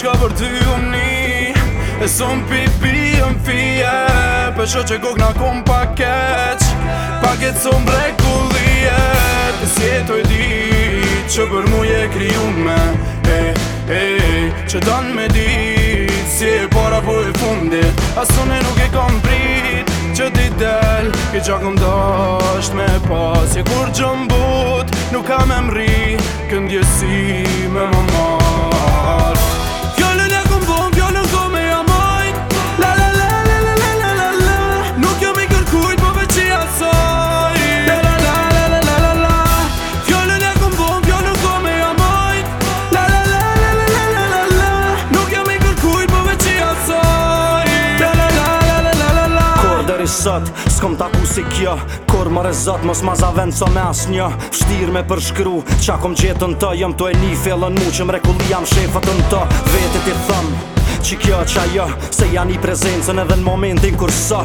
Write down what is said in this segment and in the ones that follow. qka për ty unë ni E son pipi unë fije Për shë që kokë nga kom pa keq Pa ketë son breku E si e të i di Që për mu je kriju me E, e, e Që danë me di Si e para po e fundit A sone nuk e kam prit Që ti del Ki qa këm dasht me pas e kur gjëmbut Nuk kam e mri Këndjesi me mama sët S'kom taku si kjo Kur më rezët mos ma zavend sa me as një Fështir me përshkru Qa kom gjetën të jëm të e një felën mu Qëm rekulli jam shefët në të Vetët i thëmë Që kjo që ajo Se janë i prezencën edhe në momentin kur së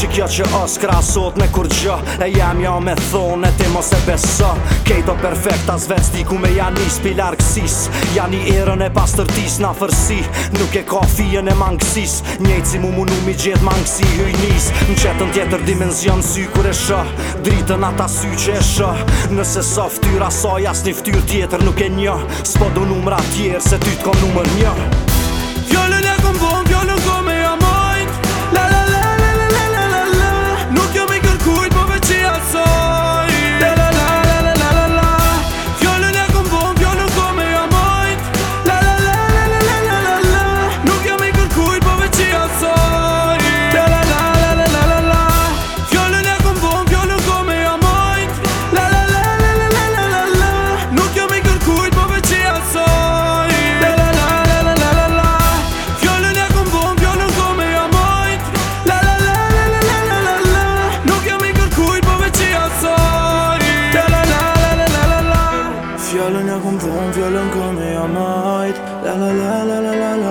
Që kjo që është krasot me kur gjë E jam jo me thonë e ti mos e beso Kejto perfekt as vec ku me janë i kësis Janë i erën e pas tërtis na fërsi Nuk e ka fijën e mangësis Njejtë si mu munu mi gjithë mangësi hëjnis Në qëtën tjetër dimenzion sy kur e shë Dritën ata sy që e shë Nëse so ftyra so jas një ftyr tjetër nuk e një S'po du numra tjerë se ty t'ko numër një Mâine, cum vom violent, că mi-am mai La la la la la la la